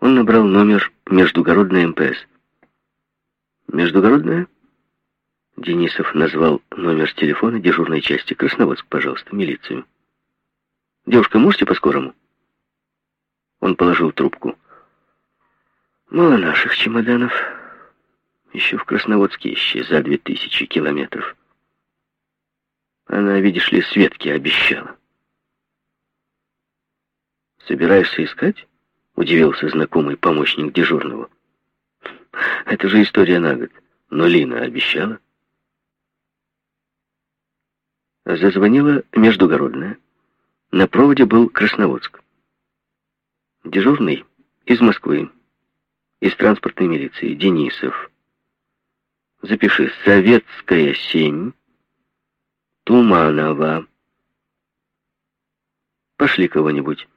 Он набрал номер Междугородная МПС. Междугородная? Денисов назвал номер телефона дежурной части. Красноводск, пожалуйста, милицию. Девушка, можете по-скорому? Он положил трубку. Мало наших чемоданов. Еще в Красноводске ищи за две тысячи километров. Она, видишь ли, Светке обещала. «Собираешься искать?» — удивился знакомый помощник дежурного. «Это же история на год. Но Лина обещала». Зазвонила междугородная. На проводе был Красноводск. Дежурный из Москвы, из транспортной милиции, Денисов. Запиши, Советская 7, Туманова. Пошли кого-нибудь.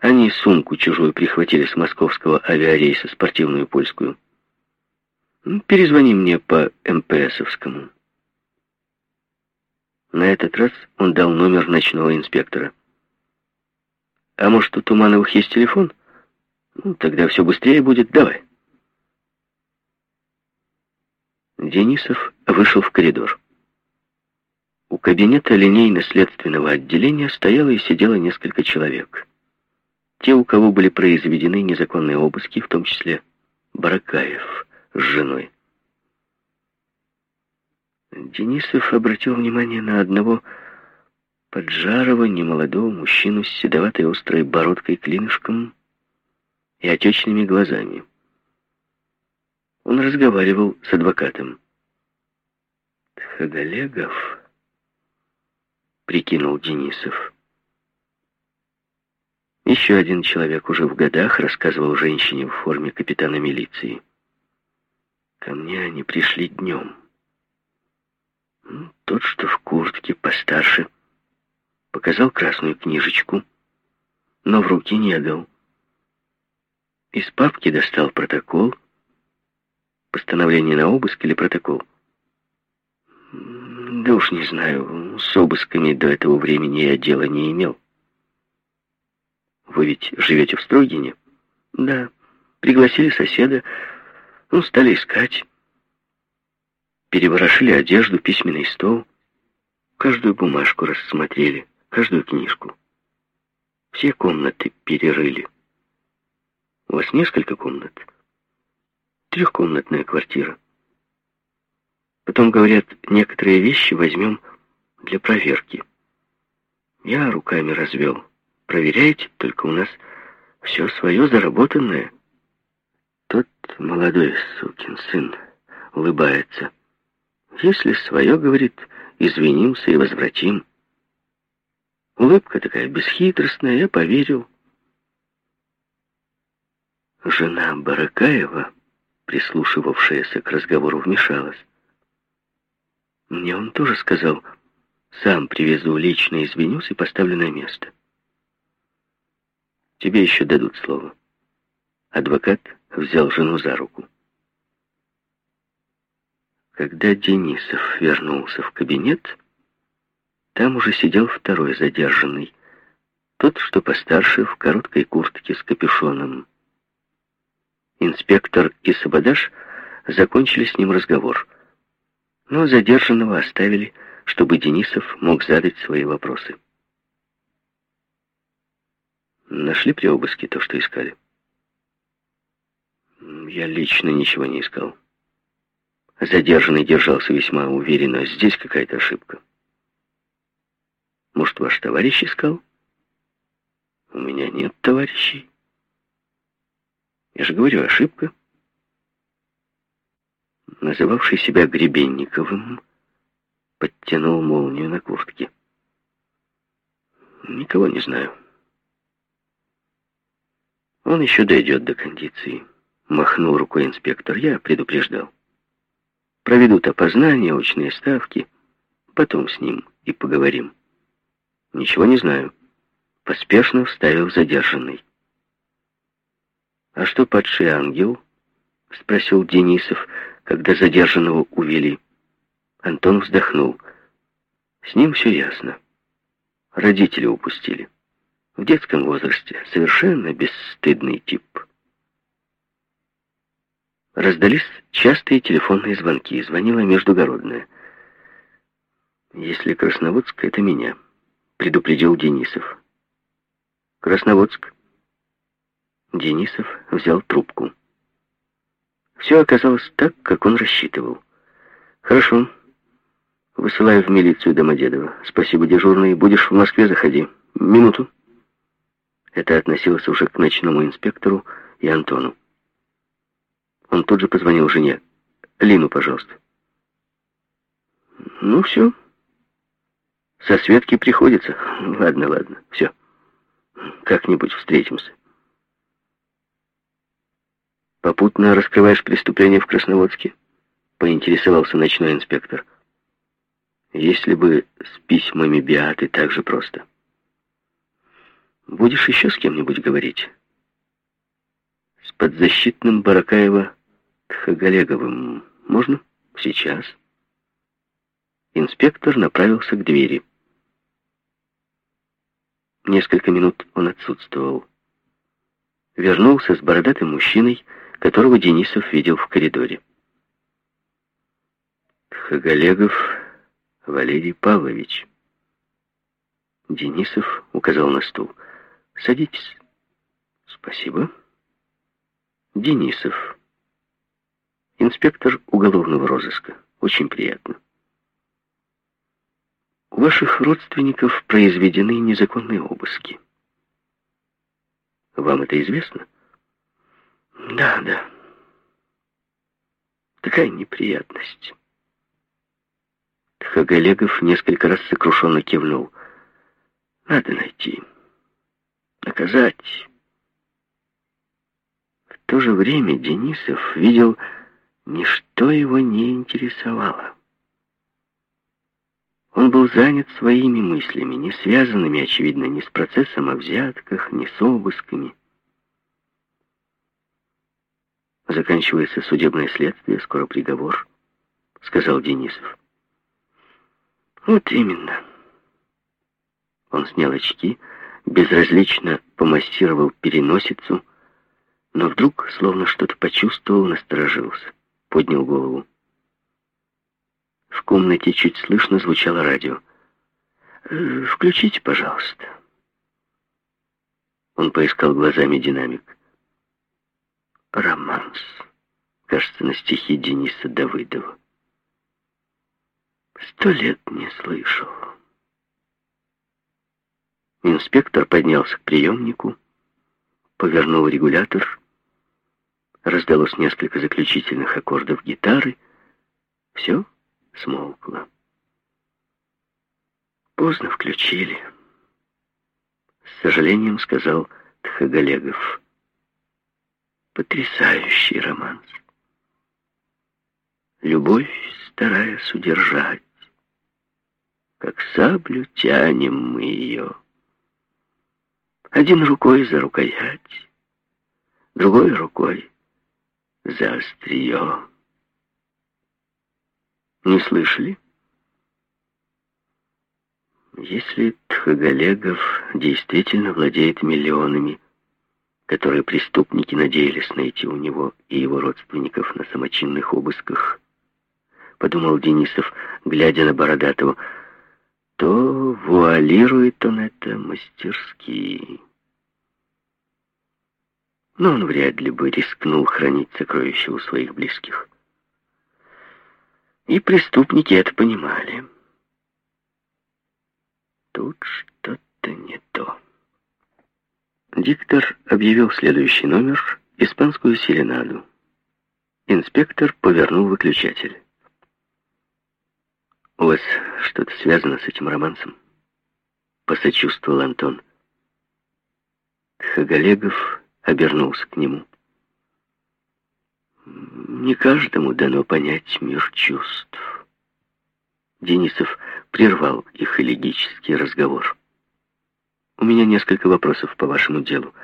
Они сумку чужую прихватили с московского авиарейса, спортивную польскую. Ну, перезвони мне по МПСовскому. На этот раз он дал номер ночного инспектора. А может, у Тумановых есть телефон? Ну, тогда все быстрее будет. Давай. Денисов вышел в коридор. У кабинета линейно-следственного отделения стояло и сидело несколько человек. Те, у кого были произведены незаконные обыски, в том числе Баракаев с женой. Денисов обратил внимание на одного поджарого немолодого мужчину с седоватой острой бородкой-клинышком и отечными глазами. Он разговаривал с адвокатом. «Тхагалегов», — прикинул Денисов. Еще один человек уже в годах рассказывал женщине в форме капитана милиции. Ко мне они пришли днем. Тот, что в куртке, постарше, показал красную книжечку, но в руки не дал. Из папки достал протокол, постановление на обыск или протокол. Да уж не знаю, с обысками до этого времени я дела не имел. Вы ведь живете в Строгине? Да. Пригласили соседа. Ну, стали искать. Переворошили одежду, письменный стол. Каждую бумажку рассмотрели, каждую книжку. Все комнаты перерыли. У вас несколько комнат? Трехкомнатная квартира. Потом, говорят, некоторые вещи возьмем для проверки. Я руками развел. Проверяйте, только у нас все свое заработанное. Тот молодой сукин сын улыбается. Если свое, говорит, извинимся и возвратим. Улыбка такая бесхитростная, я поверил. Жена Баракаева, прислушивавшаяся к разговору, вмешалась. Мне он тоже сказал, сам привезу, лично извинюсь и поставлю на место. Тебе еще дадут слово. Адвокат взял жену за руку. Когда Денисов вернулся в кабинет, там уже сидел второй задержанный, тот, что постарше, в короткой куртке с капюшоном. Инспектор и Сабадаш закончили с ним разговор, но задержанного оставили, чтобы Денисов мог задать свои вопросы. Нашли при обыске то, что искали? Я лично ничего не искал. Задержанный держался весьма уверенно. Здесь какая-то ошибка. Может, ваш товарищ искал? У меня нет товарищей. Я же говорю, ошибка. Называвший себя Гребенниковым, подтянул молнию на куртке. Никого не знаю. Он еще дойдет до кондиции. Махнул рукой инспектор. Я предупреждал. Проведут опознание, очные ставки. Потом с ним и поговорим. Ничего не знаю. Поспешно вставил задержанный. «А что падший ангел?» — спросил Денисов, когда задержанного увели. Антон вздохнул. «С ним все ясно. Родители упустили. В детском возрасте совершенно бесстыдный тип. Раздались частые телефонные звонки. Звонила Междугородная. «Если Красноводск, это меня», — предупредил Денисов. «Красноводск». Денисов взял трубку. Все оказалось так, как он рассчитывал. «Хорошо. Высылаю в милицию Домодедово. Спасибо, дежурный. Будешь в Москве, заходи. Минуту». Это относилось уже к ночному инспектору и Антону. Он тут же позвонил жене. «Лину, пожалуйста». «Ну, все. Со Светки приходится. Ладно, ладно, все. Как-нибудь встретимся». «Попутно раскрываешь преступление в Красноводске?» — поинтересовался ночной инспектор. «Если бы с письмами Биаты так же просто». «Будешь еще с кем-нибудь говорить?» «С подзащитным Баракаева Тхагалеговым можно? Сейчас». Инспектор направился к двери. Несколько минут он отсутствовал. Вернулся с бородатым мужчиной, которого Денисов видел в коридоре. Хагалегов Валерий Павлович. Денисов указал на стул. Садитесь. Спасибо. Денисов. Инспектор уголовного розыска. Очень приятно. У ваших родственников произведены незаконные обыски. Вам это известно? Да, да. Такая неприятность. Хагалегов несколько раз сокрушенно кивнул. Надо найти. Наказать. В то же время Денисов видел, ничто его не интересовало. Он был занят своими мыслями, не связанными, очевидно, ни с процессом о взятках, ни с обысками. Заканчивается судебное следствие, скоро приговор, сказал Денисов. Вот именно. Он снял очки, безразлично помассировал переносицу, но вдруг, словно что-то почувствовал, насторожился, поднял голову. В комнате чуть слышно звучало радио. «Э, «Включите, пожалуйста». Он поискал глазами динамик романс. Кажется, на стихи Дениса Давыдова. Сто лет не слышал. Инспектор поднялся к приемнику, повернул регулятор, раздалось несколько заключительных аккордов гитары. Все смолкло. Поздно включили. С сожалением сказал Тхагалегов. Потрясающий романс. Любовь, стараясь удержать, как саблю тянем мы ее. Один рукой за рукоять, другой рукой за острие. Не слышали? Если Тхагалегов действительно владеет миллионами, которые преступники надеялись найти у него и его родственников на самочинных обысках, подумал Денисов, глядя на Бородатого, то вуалирует он это мастерски. Но он вряд ли бы рискнул хранить сокровища у своих близких. И преступники это понимали. Тут что-то не то. Диктор объявил следующий номер — испанскую серенаду. Инспектор повернул выключатель. «У вас что-то связано с этим романсом?» Посочувствовал Антон. Хагалегов обернулся к нему. «Не каждому дано понять мир чувств». Денисов прервал их элегический разговор. У меня несколько вопросов по вашему делу.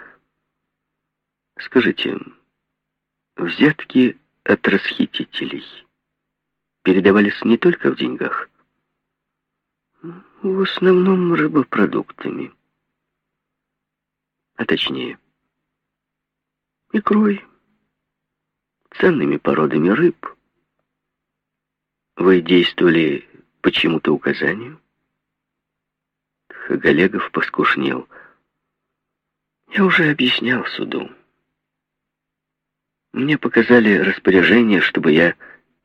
Скажите, взятки от расхитителей передавались не только в деньгах? В основном рыбопродуктами. точнее, икрой, ценными породами рыб. Вы действовали по чему-то указанию? Хагалегов поскушнел. Я уже объяснял суду. Мне показали распоряжение, чтобы я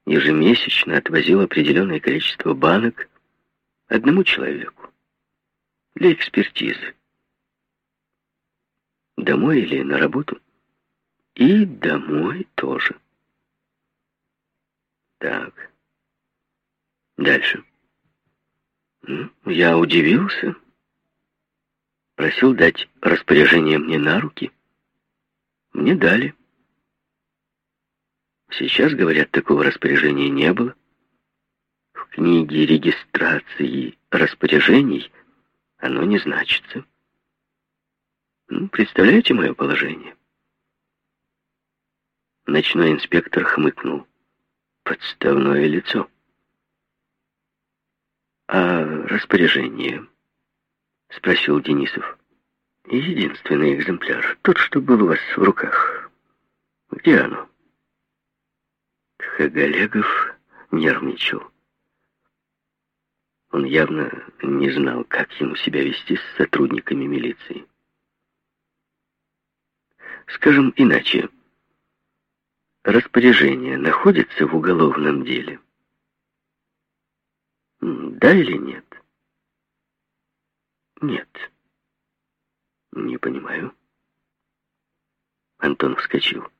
ежемесячно отвозил определенное количество банок одному человеку для экспертизы. Домой или на работу? И домой тоже. Так. Дальше. Я удивился. Просил дать распоряжение мне на руки. Мне дали. Сейчас, говорят, такого распоряжения не было. В книге регистрации распоряжений оно не значится. Ну, представляете мое положение? Ночной инспектор хмыкнул. Подставное лицо. «А распоряжение?» — спросил Денисов. «Единственный экземпляр, тот, что был у вас в руках. Где оно?» Хагалегов нервничал. Он явно не знал, как ему себя вести с сотрудниками милиции. Скажем иначе, распоряжение находится в уголовном деле? Да или нет? Нет. Не понимаю. Антон вскочил.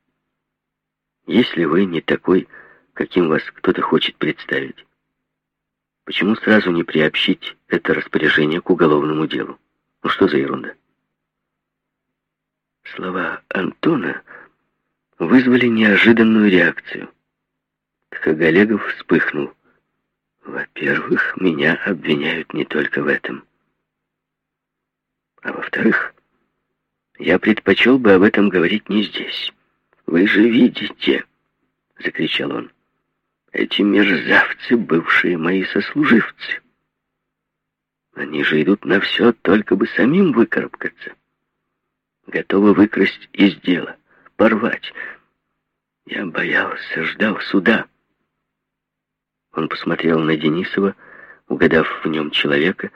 Если вы не такой, каким вас кто-то хочет представить, почему сразу не приобщить это распоряжение к уголовному делу? Ну что за ерунда? Слова Антона вызвали неожиданную реакцию. Хагалегов вспыхнул. Во-первых, меня обвиняют не только в этом. А во-вторых, я предпочел бы об этом говорить не здесь. Вы же видите, — закричал он, — эти мерзавцы, бывшие мои сослуживцы. Они же идут на все, только бы самим выкарабкаться. Готовы выкрасть из дела, порвать. Я боялся, ждал суда. Он посмотрел на Денисова, угадав в нем человека,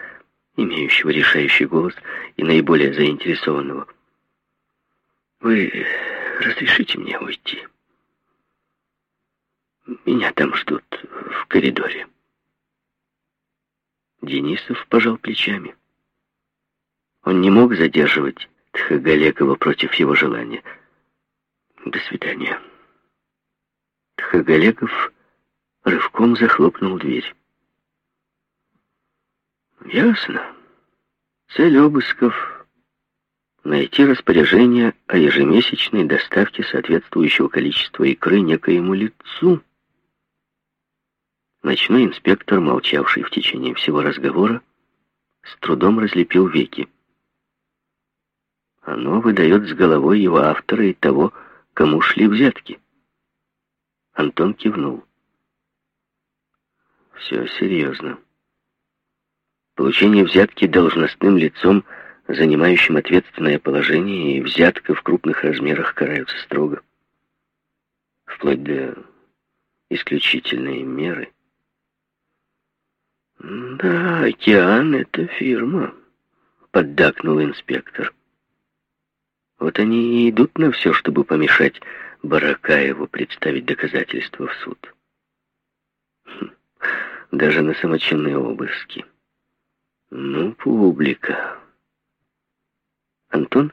имеющего решающий голос и наиболее заинтересованного. «Вы разрешите мне уйти? Меня там ждут в коридоре». Денисов пожал плечами. Он не мог задерживать Тхагалегова против его желания. «До свидания». Тхагалегов рывком захлопнул дверь. Ясно. Цель обысков — найти распоряжение о ежемесячной доставке соответствующего количества икры некоему лицу. Ночной инспектор, молчавший в течение всего разговора, с трудом разлепил веки. Оно выдает с головой его автора и того, кому шли взятки. Антон кивнул. Все серьезно. Получение взятки должностным лицом, занимающим ответственное положение, и взятка в крупных размерах караются строго. Вплоть до исключительной меры. «Да, «Океан — это фирма», — поддакнул инспектор. Вот они и идут на все, чтобы помешать Баракаеву представить доказательства в суд. Хм, даже на самочинные обыски. Ну, публика. Антон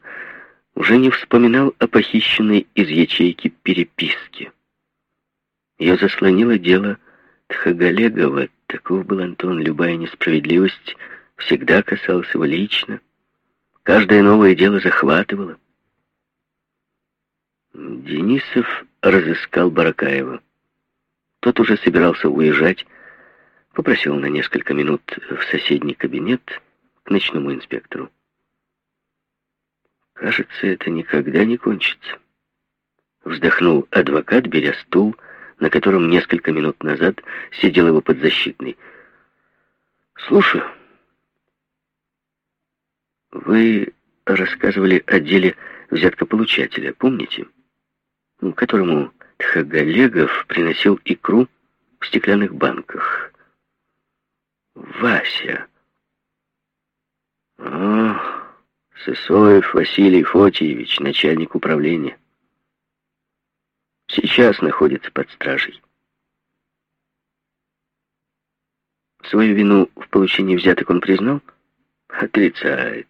уже не вспоминал о похищенной из ячейки переписке. Ее заслонило дело Тхагалегова. Таков был Антон. Любая несправедливость всегда касалась его лично. Каждое новое дело захватывало. Денисов разыскал Баракаева. Тот уже собирался уезжать, попросил на несколько минут в соседний кабинет к ночному инспектору. «Кажется, это никогда не кончится», — вздохнул адвокат, беря стул, на котором несколько минут назад сидел его подзащитный. «Слушаю. Вы рассказывали о деле взяткополучателя, помните? Ну, которому Тхагалегов приносил икру в стеклянных банках. Вася. О, Сысоев Василий Фотиевич, начальник управления. Сейчас находится под стражей. Свою вину в получении взяток он признал? Отрицает.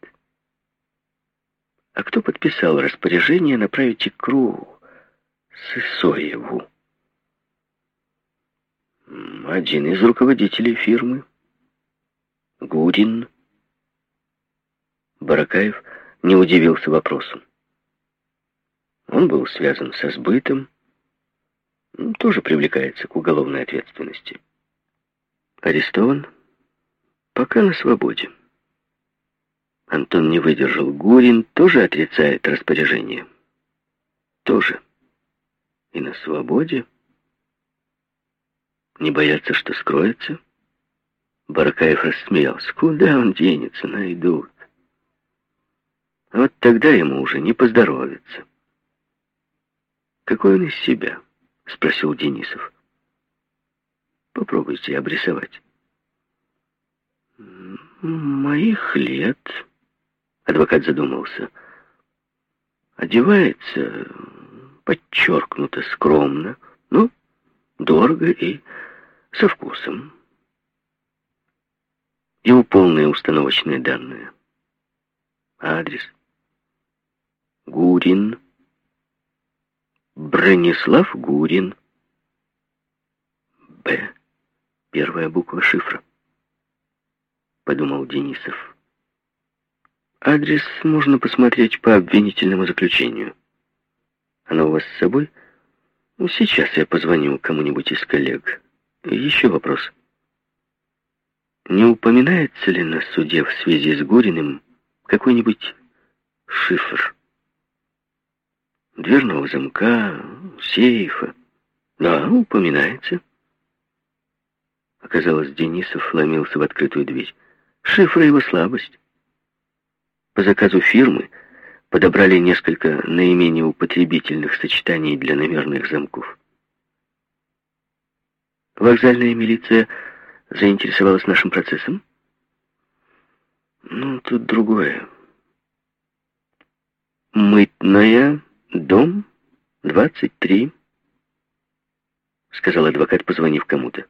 А кто подписал распоряжение направить икру Сысоеву? Один из руководителей фирмы. Гудин. Баракаев не удивился вопросу. Он был связан со сбытом, тоже привлекается к уголовной ответственности. Арестован, пока на свободе. Антон не выдержал. Гурин тоже отрицает распоряжение. Тоже. И на свободе. Не боятся, что скроется? Баракаев рассмеялся. Куда он денется? Найдут. Вот тогда ему уже не поздоровится. Какой он из себя? Спросил Денисов. Попробуйте обрисовать. Моих лет... Адвокат задумался. Одевается подчеркнуто скромно, ну, дорого и со вкусом. Его полные установочные данные. Адрес. Гурин. Бронислав Гурин. Б. Первая буква шифра. Подумал Денисов. Адрес можно посмотреть по обвинительному заключению. Оно у вас с собой? Ну, сейчас я позвоню кому-нибудь из коллег. Еще вопрос. Не упоминается ли на суде в связи с Гориным какой-нибудь шифр? Дверного замка, сейфа? Да, упоминается. Оказалось, Денисов ломился в открытую дверь. Шифр его слабость. По заказу фирмы подобрали несколько наименее употребительных сочетаний для номерных замков. Вокзальная милиция заинтересовалась нашим процессом? Ну, тут другое. Мытная, дом, 23, сказал адвокат, позвонив кому-то.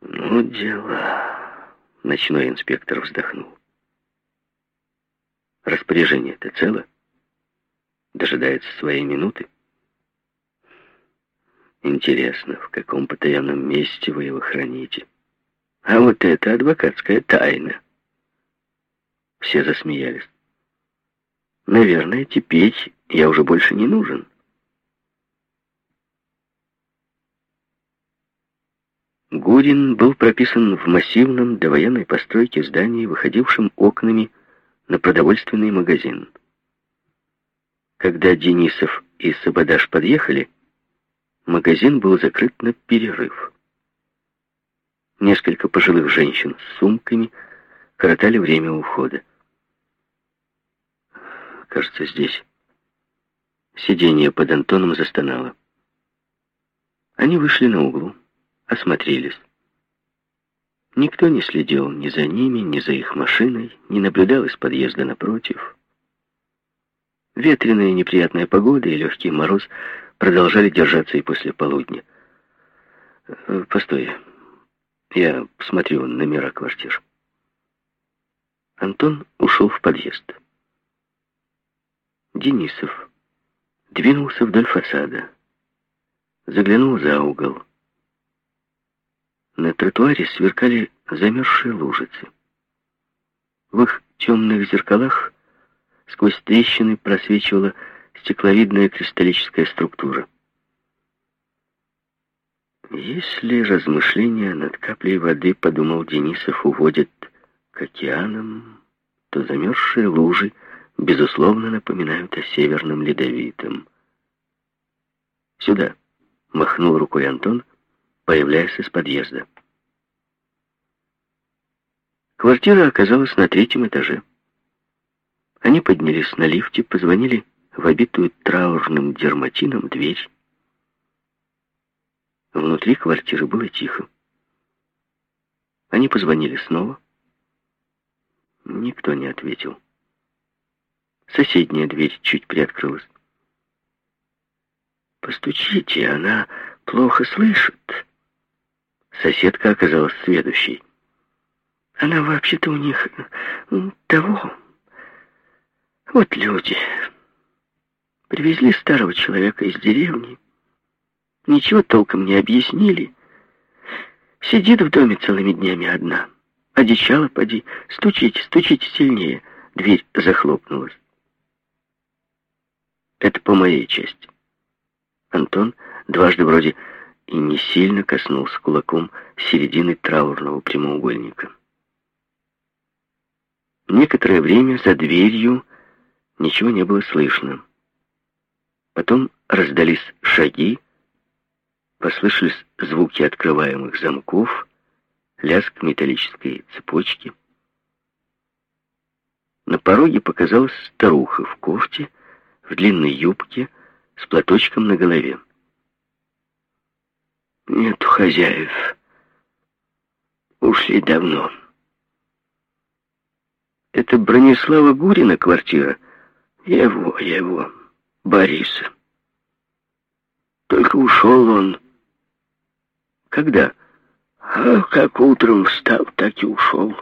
Ну, дела. Ночной инспектор вздохнул. Распоряжение-то цело? Дожидается своей минуты? Интересно, в каком потаенном месте вы его храните? А вот это адвокатская тайна. Все засмеялись. Наверное, теперь я уже больше не нужен. Гурин был прописан в массивном довоенной постройке здании, выходившем окнами на продовольственный магазин. Когда Денисов и Сабадаш подъехали, магазин был закрыт на перерыв. Несколько пожилых женщин с сумками коротали время ухода. Кажется, здесь. Сиденье под Антоном застонало. Они вышли на углу осмотрелись. Никто не следил ни за ними, ни за их машиной, не наблюдал из подъезда напротив. Ветреная неприятная погода и легкий мороз продолжали держаться и после полудня. Э, постой, я посмотрю номера квартир. Антон ушел в подъезд. Денисов двинулся вдоль фасада, заглянул за угол. На тротуаре сверкали замерзшие лужицы. В их темных зеркалах сквозь трещины просвечивала стекловидная кристаллическая структура. Если размышления над каплей воды, подумал Денисов, уводят к океанам, то замерзшие лужи, безусловно, напоминают о Северном Ледовитом. «Сюда!» — махнул рукой Антон, появляясь из подъезда. Квартира оказалась на третьем этаже. Они поднялись на лифте, позвонили в обитую траурным дерматином дверь. Внутри квартиры было тихо. Они позвонили снова. Никто не ответил. Соседняя дверь чуть приоткрылась. «Постучите, она плохо слышит». Соседка оказалась следующей. «Она вообще-то у них того. Вот люди. Привезли старого человека из деревни. Ничего толком не объяснили. Сидит в доме целыми днями одна. Одичала, поди. Стучите, стучите сильнее». Дверь захлопнулась. Это по моей части. Антон дважды вроде и не сильно коснулся кулаком середины траурного прямоугольника. Некоторое время за дверью ничего не было слышно. Потом раздались шаги, послышались звуки открываемых замков, лязг металлической цепочки. На пороге показалась старуха в кофте, в длинной юбке с платочком на голове. Нету хозяев. Ушли давно. Это Бронислава Гурина квартира. Его, его, Бориса. Только ушел он. Когда? А как утром встал, так и ушел.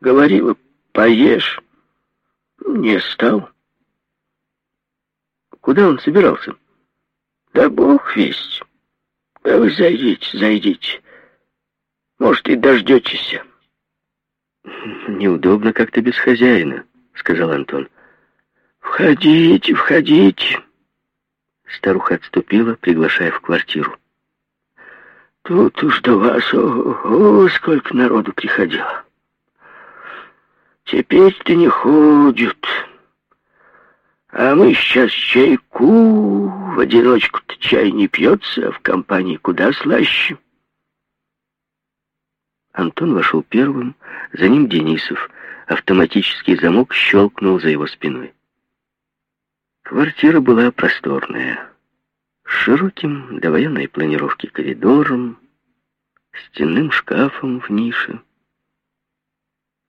Говорила, поешь. Не стал. Куда он собирался? Да бог весть. Да вы зайдите, зайдите. Может, и дождетесь. Неудобно как-то без хозяина, сказал Антон. Входите, входите. Старуха отступила, приглашая в квартиру. Тут уж до вас, о, сколько народу приходило. Теперь-то не ходят. А мы сейчас чайку, в одиночку-то чай не пьется, а в компании куда слаще. Антон вошел первым, за ним Денисов. Автоматический замок щелкнул за его спиной. Квартира была просторная, с широким до военной планировки коридором, стенным шкафом в нише.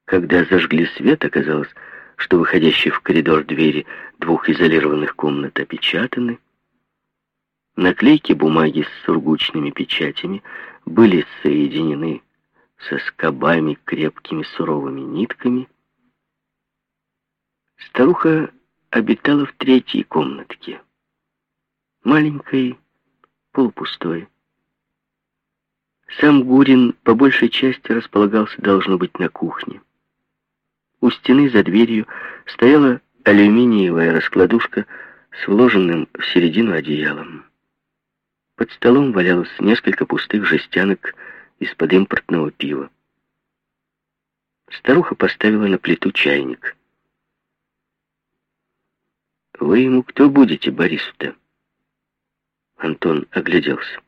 Когда зажгли свет, оказалось, что выходящие в коридор двери двух изолированных комнат опечатаны. Наклейки бумаги с сургучными печатями были соединены со скобами крепкими суровыми нитками. Старуха обитала в третьей комнатке, маленькой, полупустой. Сам Гурин по большей части располагался, должно быть, на кухне. У стены за дверью стояла алюминиевая раскладушка с вложенным в середину одеялом. Под столом валялось несколько пустых жестянок из-под импортного пива. Старуха поставила на плиту чайник. «Вы ему кто будете, Борису-то?» Антон огляделся.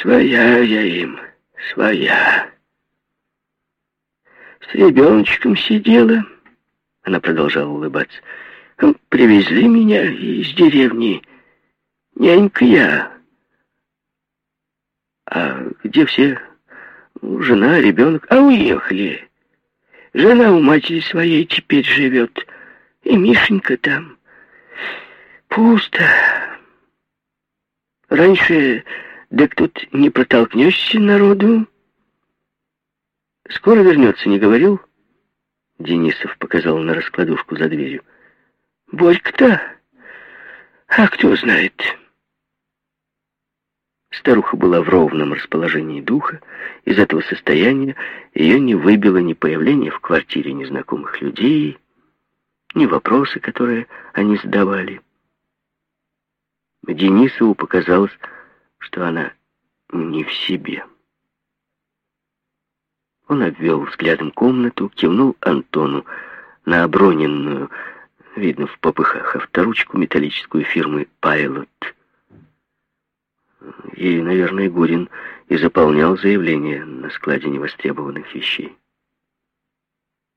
«Своя я им, своя», с ребеночком сидела. Она продолжала улыбаться. Привезли меня из деревни. Нянька я. А где все? Жена, ребенок. А уехали. Жена у матери своей теперь живет. И Мишенька там. Пусто. Раньше, да тут не протолкнешься народу. «Скоро вернется, не говорил?» Денисов показал на раскладушку за дверью. «Борька-то? А кто знает?» Старуха была в ровном расположении духа. Из этого состояния ее не выбило ни появление в квартире незнакомых людей, ни вопросы, которые они задавали. Денисову показалось, что она не в себе. Он обвел взглядом комнату, кивнул Антону на оброненную, видно в попыхах, авторучку металлическую фирмы «Пайлот». И, наверное, Гурин и заполнял заявление на складе невостребованных вещей.